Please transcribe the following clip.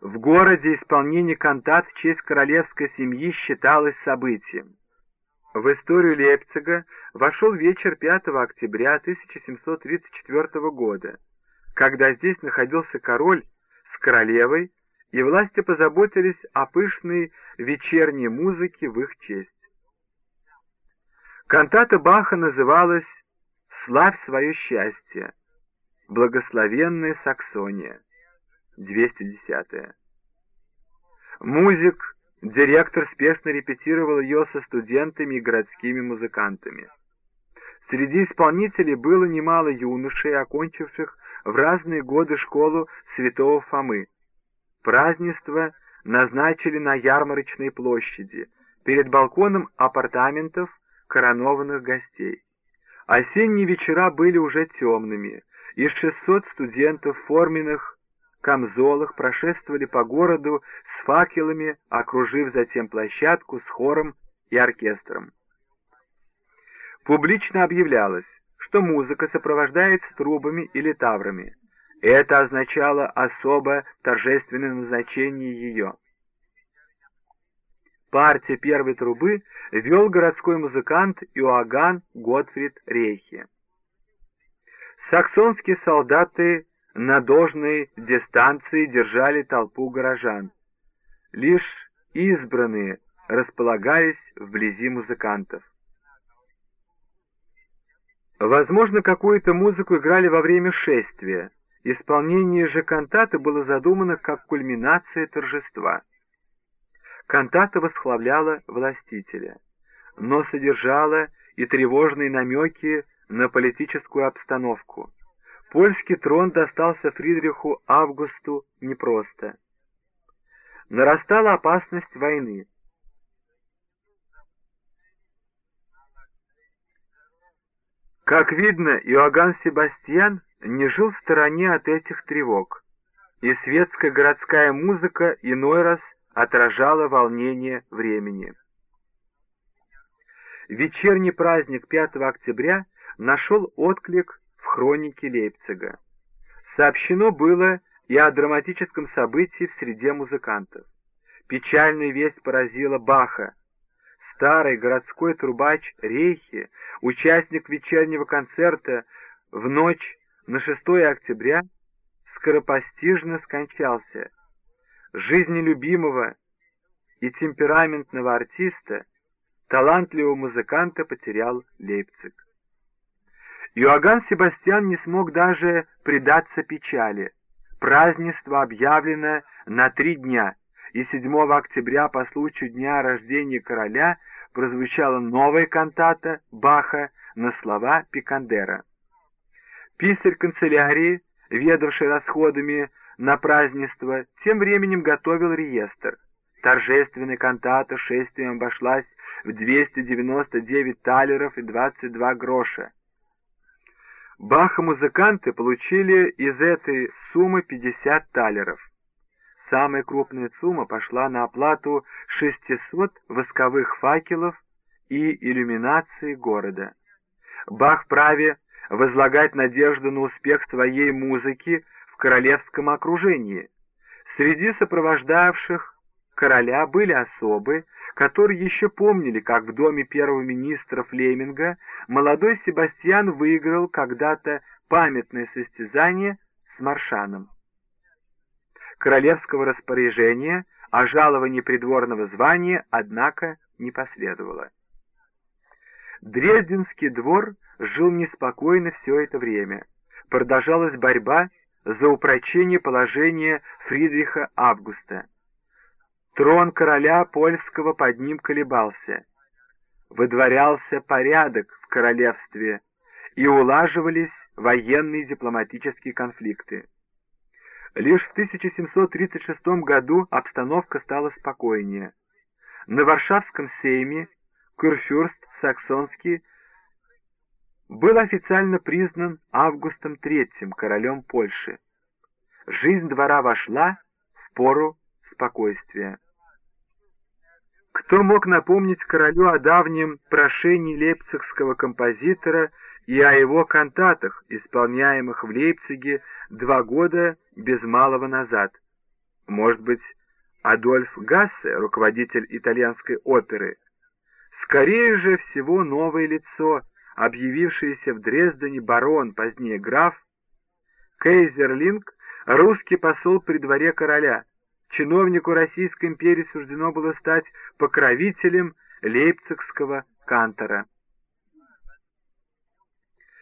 В городе исполнение кантат в честь королевской семьи считалось событием. В историю Лейпцига вошел вечер 5 октября 1734 года, когда здесь находился король с королевой, и власти позаботились о пышной вечерней музыке в их честь. Кантата Баха называлась «Славь свое счастье», «Благословенная Саксония», 210 Музык, директор спешно репетировал ее со студентами и городскими музыкантами. Среди исполнителей было немало юношей, окончивших в разные годы школу святого Фомы. Празднество назначили на ярмарочной площади, перед балконом апартаментов коронованных гостей. Осенние вечера были уже темными, и 600 студентов форменных камзолах прошествовали по городу с факелами, окружив затем площадку с хором и оркестром. Публично объявлялось, что музыка сопровождается трубами или таврами. Это означало особо торжественное назначение ее. Партия первой трубы вел городской музыкант Иоганн Готфрид Рейхе. Саксонские солдаты на должной дистанции держали толпу горожан. Лишь избранные располагались вблизи музыкантов. Возможно, какую-то музыку играли во время шествия. Исполнение же кантаты было задумано как кульминация торжества. Кантата восхваляла властителя, но содержала и тревожные намеки на политическую обстановку. Польский трон достался Фридриху Августу непросто. Нарастала опасность войны. Как видно, Иоганн Себастьян не жил в стороне от этих тревог, и светская городская музыка иной раз отражала волнение времени. Вечерний праздник 5 октября нашел отклик в хронике Лейпцига. Сообщено было и о драматическом событии в среде музыкантов. Печальная весть поразила Баха. Старый городской трубач Рейхи, участник вечернего концерта в ночь на 6 октября, скоропостижно скончался. Жизнелюбимого и темпераментного артиста, талантливого музыканта потерял Лейпциг. Иоганн Себастьян не смог даже предаться печали. Празднество объявлено на три дня, и 7 октября по случаю дня рождения короля прозвучала новая кантата Баха на слова Пикандера. Писарь канцелярии, ведавший расходами на празднество, тем временем готовил реестр. Торжественная кантата шествием обошлась в 299 талеров и 22 гроша. Баха-музыканты получили из этой суммы 50 талеров. Самая крупная сумма пошла на оплату 600 восковых факелов и иллюминации города. Бах праве возлагать надежду на успех своей музыки в королевском окружении. Среди сопровождавших короля были особы, которые еще помнили, как в доме первого министра Флеминга молодой Себастьян выиграл когда-то памятное состязание с Маршаном. Королевского распоряжения о жаловании придворного звания, однако, не последовало. Дрезденский двор жил неспокойно все это время. Продолжалась борьба за упрочение положения Фридриха Августа. Трон короля польского под ним колебался. Выдворялся порядок в королевстве, и улаживались военные дипломатические конфликты. Лишь в 1736 году обстановка стала спокойнее. На Варшавском сейме Курфюрст Саксонский был официально признан Августом III, королем Польши. Жизнь двора вошла в пору спокойствия. Кто мог напомнить королю о давнем прошении лейпцигского композитора и о его кантатах, исполняемых в Лейпциге два года без малого назад? Может быть, Адольф Гассе, руководитель итальянской оперы. Скорее же всего новое лицо, объявившееся в Дрездене барон, позднее граф, Кейзерлинг, русский посол при дворе короля. Чиновнику Российской империи суждено было стать покровителем лейпцигского кантора.